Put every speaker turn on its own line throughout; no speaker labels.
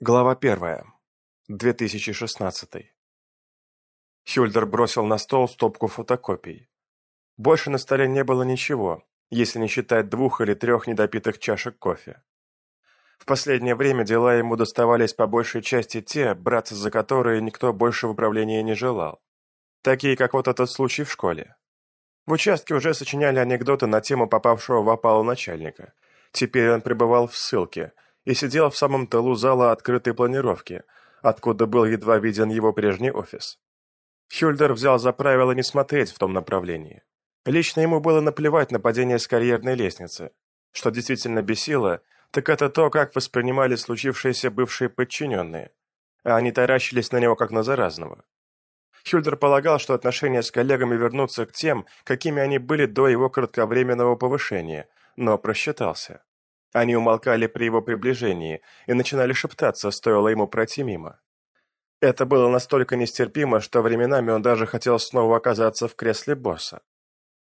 Глава первая. 2016. Хюльдер бросил на стол стопку фотокопий. Больше на столе не было ничего, если не считать двух или трех недопитых чашек кофе. В последнее время дела ему доставались по большей части те, браться за которые никто больше в управлении не желал. Такие, как вот этот случай в школе. В участке уже сочиняли анекдоты на тему попавшего в опалу начальника. Теперь он пребывал в ссылке – и сидел в самом тылу зала открытой планировки, откуда был едва виден его прежний офис. Хюльдер взял за правило не смотреть в том направлении. Лично ему было наплевать на падение с карьерной лестницы. Что действительно бесило, так это то, как воспринимали случившиеся бывшие подчиненные, а они таращились на него как на заразного. Хюльдер полагал, что отношения с коллегами вернутся к тем, какими они были до его кратковременного повышения, но просчитался. Они умолкали при его приближении и начинали шептаться, стоило ему пройти мимо. Это было настолько нестерпимо, что временами он даже хотел снова оказаться в кресле босса.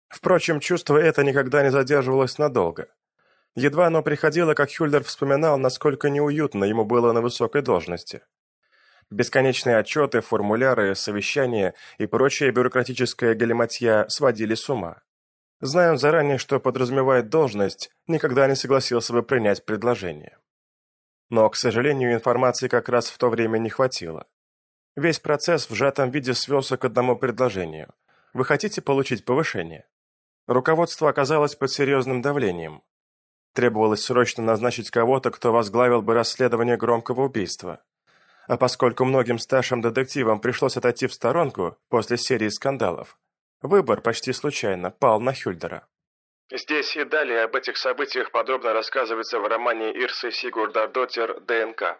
Впрочем, чувство это никогда не задерживалось надолго. Едва оно приходило, как Хюльдер вспоминал, насколько неуютно ему было на высокой должности. Бесконечные отчеты, формуляры, совещания и прочая бюрократическая галиматья сводили с ума. Зная заранее, что подразумевает должность, никогда не согласился бы принять предложение. Но, к сожалению, информации как раз в то время не хватило. Весь процесс в сжатом виде свелся к одному предложению. Вы хотите получить повышение? Руководство оказалось под серьезным давлением. Требовалось срочно назначить кого-то, кто возглавил бы расследование громкого убийства. А поскольку многим старшим детективам пришлось отойти в сторонку после серии скандалов, Выбор почти случайно пал на Хюльдера.
Здесь и далее об этих событиях подробно рассказывается в романе Ирсы Сигурдардотер «ДНК».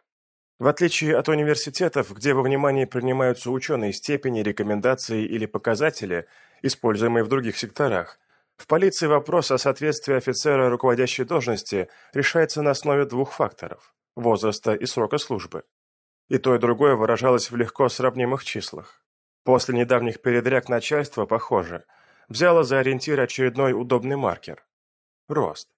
В отличие от университетов, где во внимание принимаются ученые степени, рекомендации или показатели, используемые в других секторах, в полиции вопрос о соответствии офицера руководящей должности решается на основе двух факторов – возраста и срока службы. И то, и другое выражалось в легко сравнимых числах. После недавних передряг начальство, похоже, взяло за ориентир очередной удобный маркер – рост.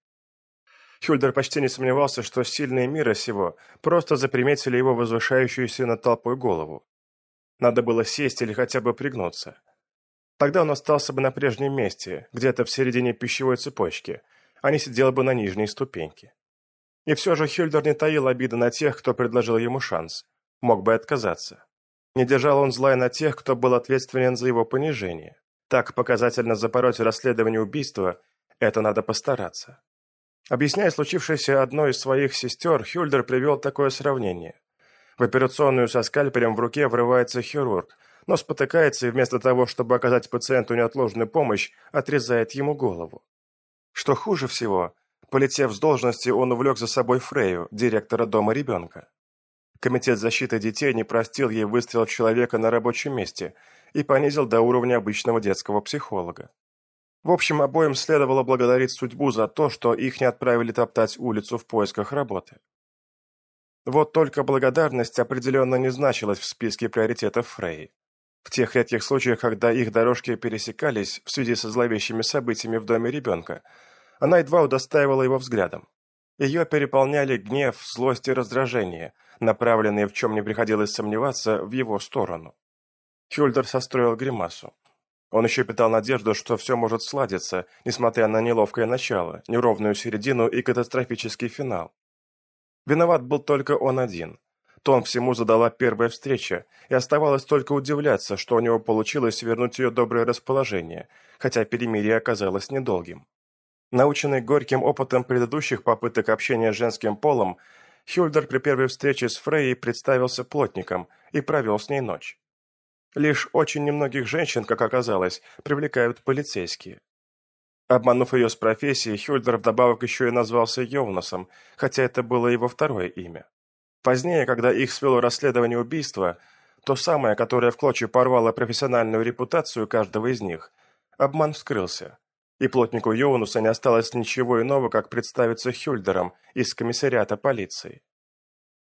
Хюльдер почти не сомневался, что сильные мира сего просто заприметили его возвышающуюся над толпой голову. Надо было сесть или хотя бы пригнуться. Тогда он остался бы на прежнем месте, где-то в середине пищевой цепочки, а не сидел бы на нижней ступеньке. И все же Хюльдер не таил обиды на тех, кто предложил ему шанс. Мог бы отказаться. Не держал он зла и на тех, кто был ответственен за его понижение. Так показательно запороть расследование убийства – это надо постараться. Объясняя случившееся одной из своих сестер, Хюльдер привел такое сравнение. В операционную со скальпелем в руке врывается хирург, но спотыкается и вместо того, чтобы оказать пациенту неотложную помощь, отрезает ему голову. Что хуже всего, полетев с должности, он увлек за собой Фрею, директора дома ребенка. Комитет защиты детей не простил ей выстрел человека на рабочем месте и понизил до уровня обычного детского психолога. В общем, обоим следовало благодарить судьбу за то, что их не отправили топтать улицу в поисках работы. Вот только благодарность определенно не значилась в списке приоритетов Фрей. В тех редких случаях, когда их дорожки пересекались в связи со зловещими событиями в доме ребенка, она едва удостаивала его взглядом. Ее переполняли гнев, злость и раздражение, направленные, в чем не приходилось сомневаться, в его сторону. Хюльдер состроил гримасу. Он еще питал надежду, что все может сладиться, несмотря на неловкое начало, неровную середину и катастрофический финал. Виноват был только он один. Тон всему задала первая встреча, и оставалось только удивляться, что у него получилось вернуть ее доброе расположение, хотя перемирие оказалось недолгим. Наученный горьким опытом предыдущих попыток общения с женским полом, Хюльдер при первой встрече с Фрейей представился плотником и провел с ней ночь. Лишь очень немногих женщин, как оказалось, привлекают полицейские. Обманув ее с профессией, Хюльдер вдобавок еще и назвался Йовнасом, хотя это было его второе имя. Позднее, когда их свело расследование убийства, то самое, которое в клочья порвало профессиональную репутацию каждого из них, обман вскрылся, и плотнику Йоунуса не осталось ничего иного, как представиться Хюльдером из комиссариата полиции.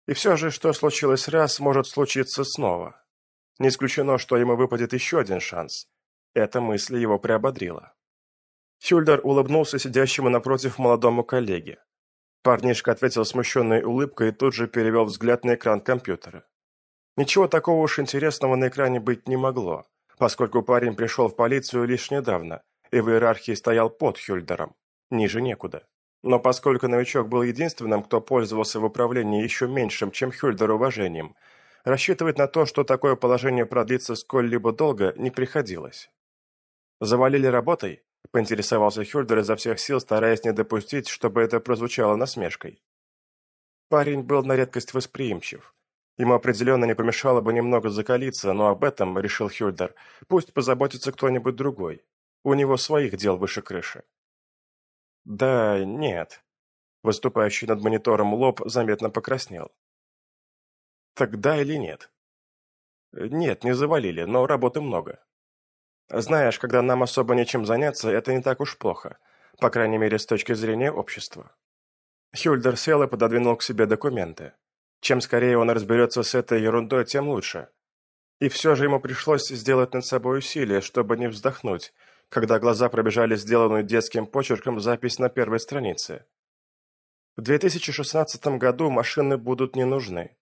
И все же, что случилось раз, может случиться снова. Не исключено, что ему выпадет еще один шанс. Эта мысль его приободрила. Хюльдер улыбнулся сидящему напротив молодому коллеге. Парнишка ответил смущенной улыбкой и тут же перевел взгляд на экран компьютера. Ничего такого уж интересного на экране быть не могло, поскольку парень пришел в полицию лишь недавно и в иерархии стоял под Хюльдером, ниже некуда. Но поскольку новичок был единственным, кто пользовался в управлении еще меньшим, чем Хюльдер уважением, рассчитывать на то, что такое положение продлится сколь-либо долго, не приходилось. «Завалили работой?» – поинтересовался Хюльдер изо всех сил, стараясь не допустить, чтобы это прозвучало насмешкой. Парень был на редкость восприимчив. Ему определенно не помешало бы немного закалиться, но об этом, решил Хюльдер, пусть позаботится кто-нибудь другой. У него своих дел выше крыши. Да, нет. Выступающий над монитором лоб заметно покраснел. Так да или нет? Нет, не завалили, но работы много. Знаешь, когда нам особо нечем заняться, это не так уж плохо. По крайней мере, с точки зрения общества. Хюльдер сел и пододвинул к себе документы. Чем скорее он разберется с этой ерундой, тем лучше. И все же ему пришлось сделать над собой усилие, чтобы не вздохнуть, когда глаза пробежали сделанную детским почерком запись на первой странице. В 2016 году машины будут не нужны.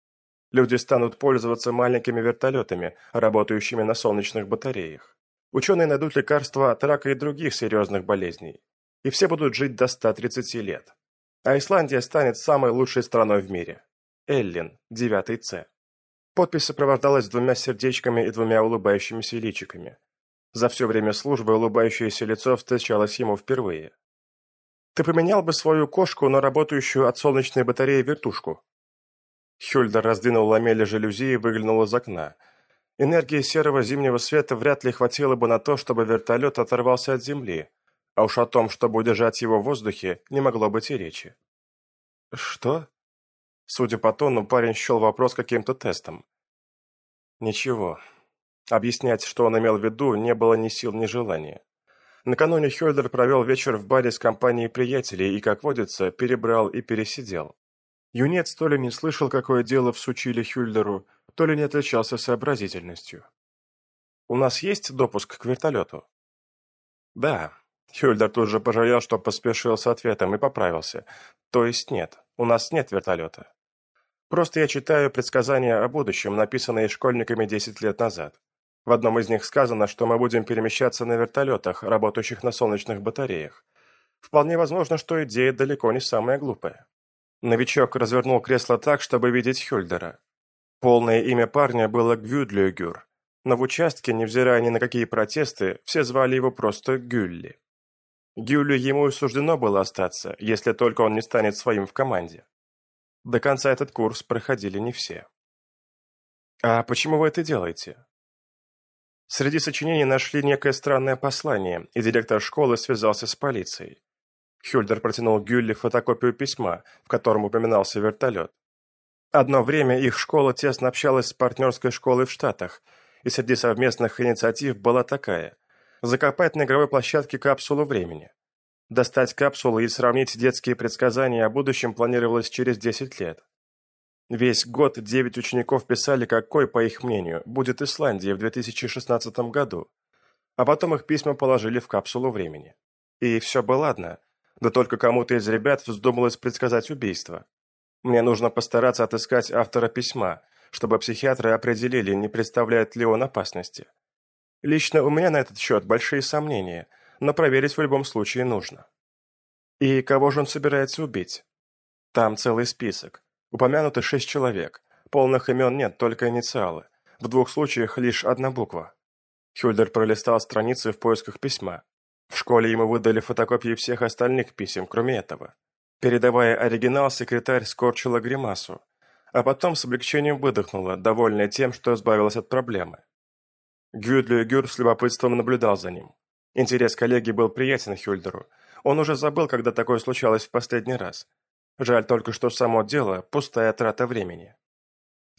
Люди станут пользоваться маленькими вертолетами, работающими на солнечных батареях. Ученые найдут лекарства от рака и других серьезных болезней. И все будут жить до 130 лет. А Исландия станет самой лучшей страной в мире. Эллин, 9 С. Подпись сопровождалась двумя сердечками и двумя улыбающимися личиками. За все время службы улыбающееся лицо встречалось ему впервые. «Ты поменял бы свою кошку на работающую от солнечной батареи вертушку?» Хюльдер раздвинул ламели жалюзи и выглянул из окна. Энергии серого зимнего света вряд ли хватило бы на то, чтобы вертолет оторвался от земли, а уж о том, чтобы удержать его в воздухе, не могло быть и речи. «Что?» Судя по тону, парень счел вопрос каким-то тестом. «Ничего, Объяснять, что он имел в виду, не было ни сил, ни желания. Накануне Хёльдер провел вечер в баре с компанией приятелей и, как водится, перебрал и пересидел. Юнец то ли не слышал, какое дело всучили Хюльдеру, то ли не отличался сообразительностью. «У нас есть допуск к вертолету?» «Да». Хюльдер тут же пожалел, что поспешил с ответом и поправился. «То есть нет, у нас нет вертолета. Просто я читаю предсказания о будущем, написанные школьниками 10 лет назад. В одном из них сказано, что мы будем перемещаться на вертолетах, работающих на солнечных батареях. Вполне возможно, что идея далеко не самая глупая. Новичок развернул кресло так, чтобы видеть Хюльдера. Полное имя парня было Гвюдлюгюр, но в участке, невзирая ни на какие протесты, все звали его просто Гюлли. Гюлю ему и суждено было остаться, если только он не станет своим в команде. До конца этот курс проходили не все. «А почему вы это делаете?» Среди сочинений нашли некое странное послание, и директор школы связался с полицией. Хюльдер протянул Гюлли фотокопию письма, в котором упоминался вертолет. Одно время их школа тесно общалась с партнерской школой в Штатах, и среди совместных инициатив была такая – закопать на игровой площадке капсулу времени. Достать капсулу и сравнить детские предсказания о будущем планировалось через 10 лет. Весь год девять учеников писали, какой, по их мнению, будет Исландия в 2016 году, а потом их письма положили в капсулу времени. И все было ладно, да только кому-то из ребят вздумалось предсказать убийство. Мне нужно постараться отыскать автора письма, чтобы психиатры определили, не представляет ли он опасности. Лично у меня на этот счет большие сомнения, но проверить в любом случае нужно. И кого же он собирается убить? Там целый список. Упомянуты шесть человек. Полных имен нет, только инициалы. В двух случаях лишь одна буква. Хюльдер пролистал страницы в поисках письма. В школе ему выдали фотокопии всех остальных писем, кроме этого. Передавая оригинал, секретарь скорчила гримасу, а потом с облегчением выдохнула, довольная тем, что избавилась от проблемы. Гюдлю Гюр с любопытством наблюдал за ним. Интерес коллеги был приятен Хюльдеру. Он уже забыл, когда такое случалось в последний раз. Жаль только, что само дело – пустая трата времени.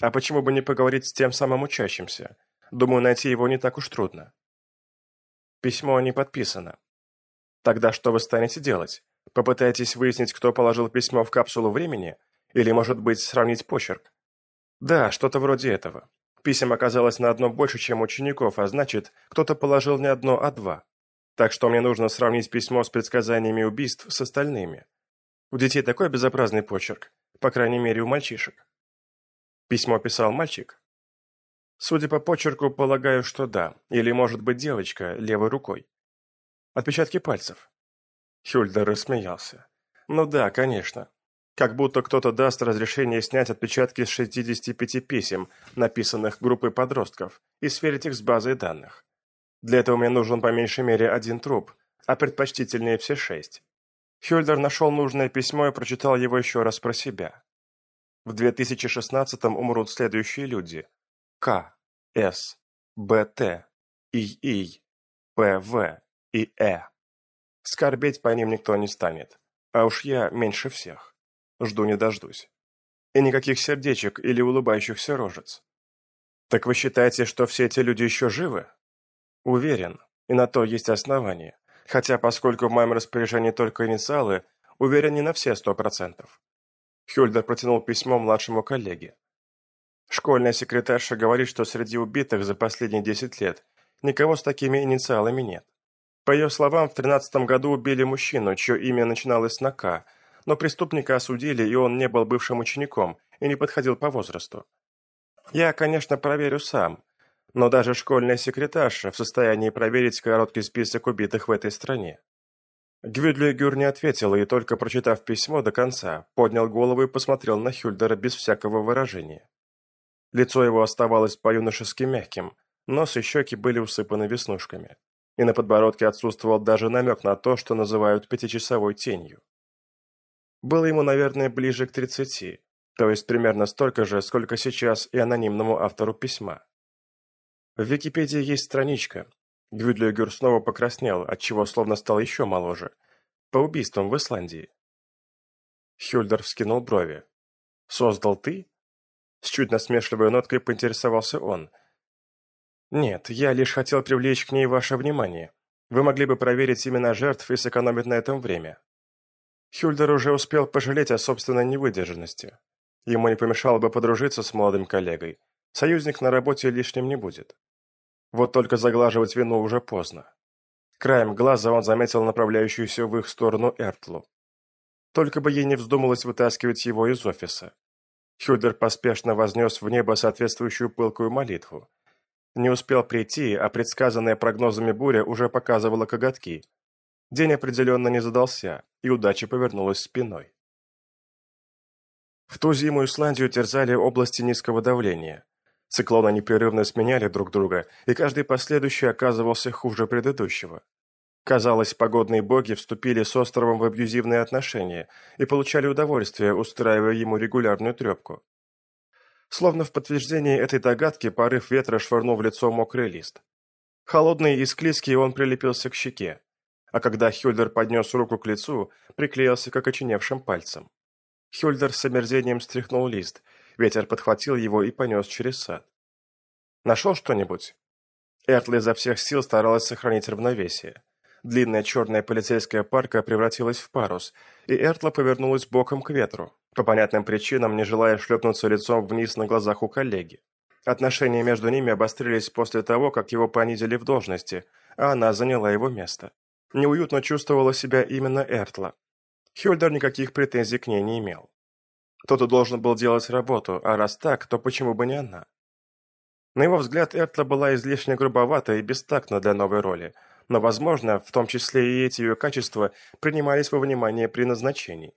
А почему бы не поговорить с тем самым учащимся? Думаю, найти его не так уж трудно. Письмо не подписано. Тогда что вы станете делать? Попытаетесь выяснить, кто положил письмо в капсулу времени? Или, может быть, сравнить почерк? Да, что-то вроде этого. Писем оказалось на одно больше, чем учеников, а значит, кто-то положил не одно, а два. Так что мне нужно сравнить письмо с предсказаниями убийств с остальными. У детей такой безобразный почерк, по крайней мере у мальчишек. Письмо писал мальчик. Судя по почерку, полагаю, что да, или может быть девочка левой рукой. Отпечатки пальцев. Хюльдер рассмеялся. Ну да, конечно. Как будто кто-то даст разрешение снять отпечатки с 65 писем, написанных группой подростков, и сверить их с базой данных. Для этого мне нужен по меньшей мере один труп, а предпочтительнее все шесть. Хюльдер нашел нужное письмо и прочитал его еще раз про себя. В 2016-м умрут следующие люди. К, С, БТ, ИИ, ПВ и Э. Скорбеть по ним никто не станет. А уж я меньше всех. Жду не дождусь. И никаких сердечек или улыбающихся рожец. Так вы считаете, что все эти люди еще живы? Уверен, и на то есть основания. Хотя, поскольку в моем распоряжении только инициалы, уверен не на все сто процентов. Хюльдер протянул письмо младшему коллеге. Школьная секретарша говорит, что среди убитых за последние десять лет никого с такими инициалами нет. По ее словам, в тринадцатом году убили мужчину, чье имя начиналось на «К», но преступника осудили, и он не был бывшим учеником и не подходил по возрасту. Я, конечно, проверю сам, но даже школьная секретарша в состоянии проверить короткий список убитых в этой стране. Гвюдлигюр не ответил и, только прочитав письмо до конца, поднял голову и посмотрел на Хюльдера без всякого выражения. Лицо его оставалось по-юношески мягким, нос и щеки были усыпаны веснушками, и на подбородке отсутствовал даже намек на то, что называют пятичасовой тенью. Было ему, наверное, ближе к тридцати, то есть примерно столько же, сколько сейчас и анонимному автору письма. В Википедии есть страничка, Гвюдлигер снова покраснел, отчего словно стал еще моложе. По убийствам в Исландии. Хюльдер вскинул брови. «Создал ты?» С чуть насмешливой ноткой поинтересовался он. «Нет, я лишь хотел привлечь к ней ваше внимание. Вы могли бы проверить имена жертв и сэкономить на этом время». Хюльдер уже успел пожалеть о собственной невыдержанности. Ему не помешало бы подружиться с молодым коллегой. Союзник на работе лишним не будет. Вот только заглаживать вину уже поздно. Краем глаза он заметил направляющуюся в их сторону Эртлу. Только бы ей не вздумалось вытаскивать его из офиса. Хюдер поспешно вознес в небо соответствующую пылкую молитву. Не успел прийти, а предсказанная прогнозами буря уже показывала коготки. День определенно не задался, и удача повернулась спиной. В ту зиму Исландию терзали области низкого давления. Циклоны непрерывно сменяли друг друга, и каждый последующий оказывался хуже предыдущего. Казалось, погодные боги вступили с островом в абьюзивные отношения и получали удовольствие, устраивая ему регулярную трепку. Словно в подтверждение этой догадки порыв ветра швырнул в лицо мокрый лист. Холодный и склизкий он прилепился к щеке, а когда Хюльдер поднес руку к лицу, приклеился к окоченевшим пальцам. Хюльдер с омерзением стряхнул лист Ветер подхватил его и понес через сад. «Нашел что-нибудь?» Эртла изо всех сил старалась сохранить равновесие. Длинная черная полицейская парка превратилась в парус, и Эртла повернулась боком к ветру, по понятным причинам не желая шлепнуться лицом вниз на глазах у коллеги. Отношения между ними обострились после того, как его понизили в должности, а она заняла его место. Неуютно чувствовала себя именно Эртла. Хюльдер никаких претензий к ней не имел. Кто-то должен был делать работу, а раз так, то почему бы не она? На его взгляд, Эртла была излишне грубовата и бестактна для новой роли, но, возможно, в том числе и эти ее качества принимались во внимание при назначении.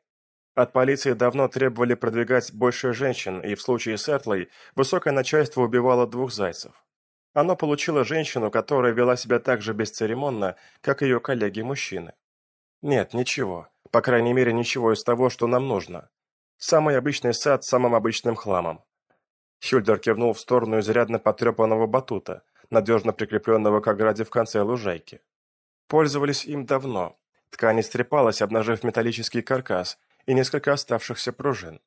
От полиции давно требовали продвигать больше женщин, и в случае с Эртлой высокое начальство убивало двух зайцев. Оно получило женщину, которая вела себя так же бесцеремонно, как ее коллеги-мужчины. Нет, ничего. По крайней мере, ничего из того, что нам нужно. Самый обычный сад с самым обычным хламом. Хюльдер кивнул в сторону изрядно потрепанного батута, надежно прикрепленного к ограде в конце лужайки. Пользовались им давно. Ткань истрепалась, обнажив металлический каркас и несколько оставшихся пружин.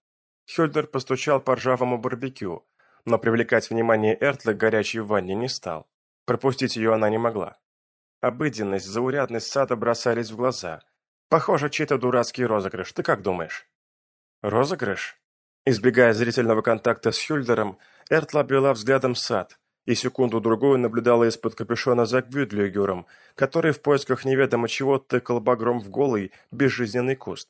Хюльдер постучал по ржавому барбекю, но привлекать внимание Эртлы к горячей ванне не стал. Пропустить ее она не могла. Обыденность, заурядность сада бросались в глаза. Похоже, чей-то дурацкий розыгрыш, ты как думаешь? Розыгрыш? Избегая зрительного контакта с Хюльдером, Эртла обвела взглядом сад и секунду-другую наблюдала из-под капюшона за Гвюдлигером, который в поисках неведомо чего тыкал багром в голый, безжизненный куст.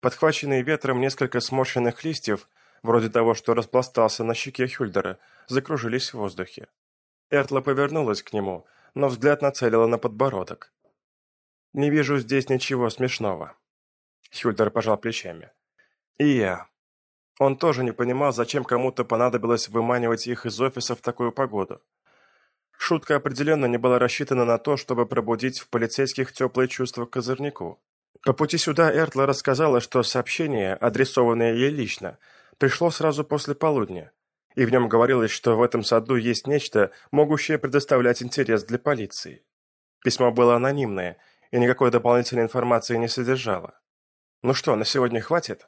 Подхваченные ветром несколько сморщенных листьев, вроде того, что распластался на щеке Хюльдера, закружились в воздухе. Эртла повернулась к нему, но взгляд нацелила на подбородок. «Не вижу здесь ничего смешного». Хюльдер пожал плечами. «И я». Он тоже не понимал, зачем кому-то понадобилось выманивать их из офиса в такую погоду. Шутка определенно не была рассчитана на то, чтобы пробудить в полицейских теплые чувства к козырнику. По пути сюда Эртла рассказала, что сообщение, адресованное ей лично, пришло сразу после полудня, и в нем говорилось, что в этом саду есть нечто, могущее предоставлять интерес для полиции. Письмо было анонимное, и никакой дополнительной информации не содержало. «Ну что, на сегодня хватит?»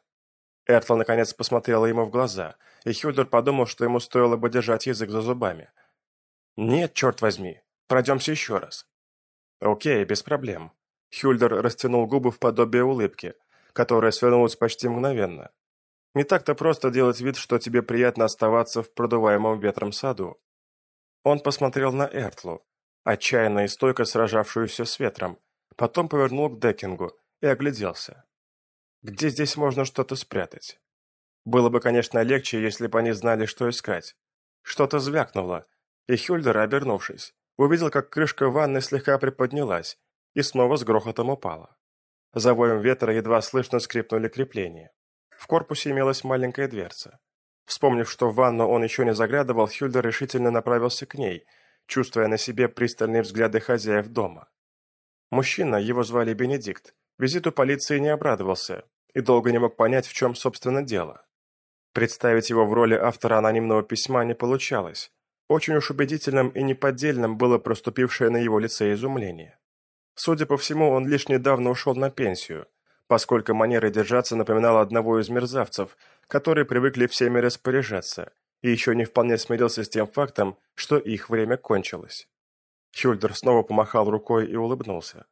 Эртла наконец посмотрела ему в глаза, и Хюльдер подумал, что ему стоило бы держать язык за зубами. «Нет, черт возьми, пройдемся еще раз». «Окей, без проблем». Хюльдер растянул губы в подобие улыбки, которая свернулась почти мгновенно. Не так-то просто делать вид, что тебе приятно оставаться в продуваемом ветром саду. Он посмотрел на Эртлу, отчаянно и стойко сражавшуюся с ветром, потом повернул к Декингу и огляделся. Где здесь можно что-то спрятать? Было бы, конечно, легче, если бы они знали, что искать. Что-то звякнуло, и Хюльдер, обернувшись, увидел, как крышка ванны слегка приподнялась и снова с грохотом упала. За воем ветра едва слышно скрипнули крепления. В корпусе имелась маленькая дверца. Вспомнив, что в ванну он еще не заглядывал, Хюльдер решительно направился к ней, чувствуя на себе пристальные взгляды хозяев дома. Мужчина, его звали Бенедикт, визиту полиции не обрадовался и долго не мог понять, в чем, собственно, дело. Представить его в роли автора анонимного письма не получалось. Очень уж убедительным и неподдельным было проступившее на его лице изумление. Судя по всему, он лишь недавно ушел на пенсию, поскольку манера держаться напоминала одного из мерзавцев, которые привыкли всеми распоряжаться, и еще не вполне смирился с тем фактом, что их время кончилось. Хюльдер снова помахал рукой и улыбнулся.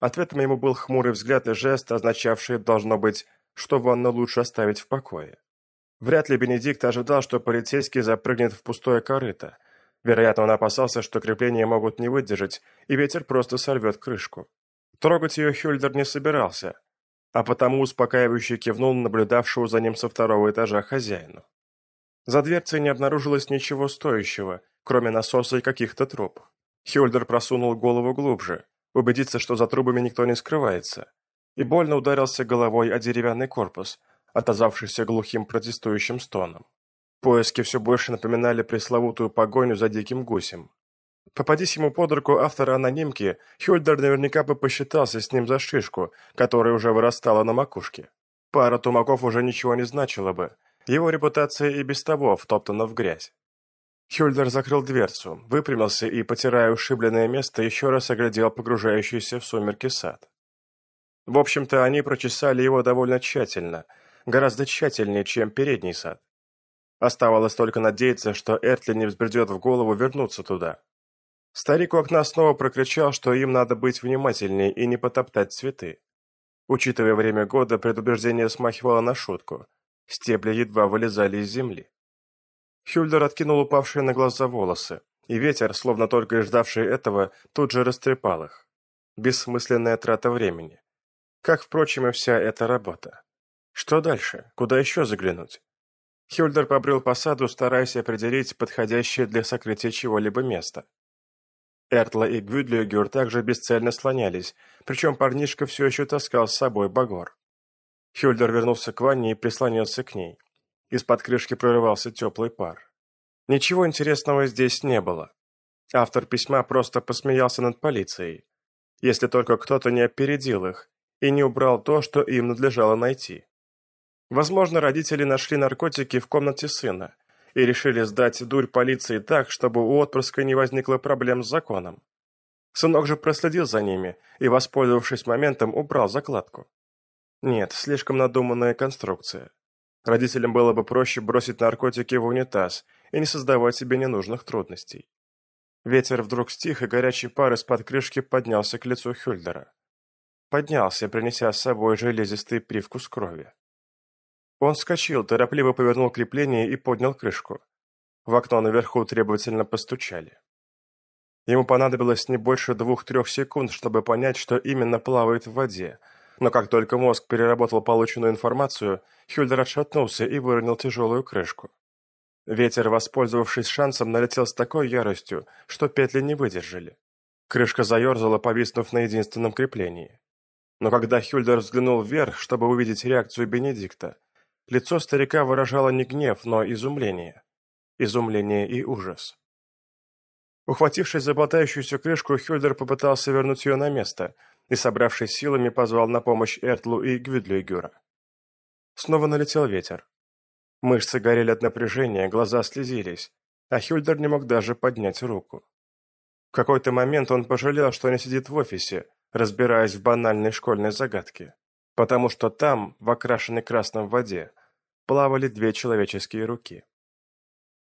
Ответом ему был хмурый взгляд и жест, означавший, должно быть, что ванну лучше оставить в покое. Вряд ли Бенедикт ожидал, что полицейский запрыгнет в пустое корыто. Вероятно, он опасался, что крепления могут не выдержать, и ветер просто сорвет крышку. Трогать ее Хюльдер не собирался, а потому успокаивающе кивнул наблюдавшего за ним со второго этажа хозяину. За дверцей не обнаружилось ничего стоящего, кроме насоса и каких-то труб. Хюльдер просунул голову глубже, убедиться, что за трубами никто не скрывается, и больно ударился головой о деревянный корпус, отозвавшийся глухим протестующим стоном. Поиски все больше напоминали пресловутую погоню за диким гусем. Попадись ему под руку автора анонимки, Хюльдер наверняка бы посчитался с ним за шишку, которая уже вырастала на макушке. Пара тумаков уже ничего не значила бы. Его репутация и без того втоптана в грязь. Хюльдер закрыл дверцу, выпрямился и, потирая ушибленное место, еще раз оглядел погружающийся в сумерки сад. В общем-то, они прочесали его довольно тщательно, гораздо тщательнее, чем передний сад. Оставалось только надеяться, что Эртли не взбредет в голову вернуться туда. Старик у окна снова прокричал, что им надо быть внимательнее и не потоптать цветы. Учитывая время года, предупреждение смахивало на шутку. Стебли едва вылезали из земли. Хюльдер откинул упавшие на глаза волосы, и ветер, словно только и ждавший этого, тут же растрепал их. Бессмысленная трата времени. Как, впрочем, и вся эта работа. Что дальше? Куда еще заглянуть? Хюльдер побрел по саду, стараясь определить подходящее для сокрытия чего-либо место. Эртла и Гвюдлюгер также бесцельно слонялись, причем парнишка все еще таскал с собой багор. Хюльдер вернулся к ванне и прислонился к ней. Из-под крышки прорывался теплый пар. Ничего интересного здесь не было. Автор письма просто посмеялся над полицией. Если только кто-то не опередил их и не убрал то, что им надлежало найти. Возможно, родители нашли наркотики в комнате сына, и решили сдать дурь полиции так, чтобы у отпрыска не возникло проблем с законом. Сынок же проследил за ними и, воспользовавшись моментом, убрал закладку. Нет, слишком надуманная конструкция. Родителям было бы проще бросить наркотики в унитаз и не создавать себе ненужных трудностей. Ветер вдруг стих, и горячий пар из-под крышки поднялся к лицу Хюльдера. Поднялся, принеся с собой железистый привкус крови. Он вскочил, торопливо повернул крепление и поднял крышку. В окно наверху требовательно постучали. Ему понадобилось не больше двух-трех секунд, чтобы понять, что именно плавает в воде, Но как только мозг переработал полученную информацию, Хюльдер отшатнулся и выронил тяжелую крышку. Ветер, воспользовавшись шансом, налетел с такой яростью, что петли не выдержали. Крышка заерзала, повиснув на единственном креплении. Но когда Хюльдер взглянул вверх, чтобы увидеть реакцию Бенедикта, лицо старика выражало не гнев, но изумление. Изумление и ужас. Ухватившись за болтающуюся крышку, Хюльдер попытался вернуть ее на место и, собравшись силами, позвал на помощь Эртлу и Гвюдлюйгюра. Снова налетел ветер. Мышцы горели от напряжения, глаза слезились, а Хюльдер не мог даже поднять руку. В какой-то момент он пожалел, что не сидит в офисе, разбираясь в банальной школьной загадке, потому что там, в окрашенной красном воде, плавали две человеческие руки.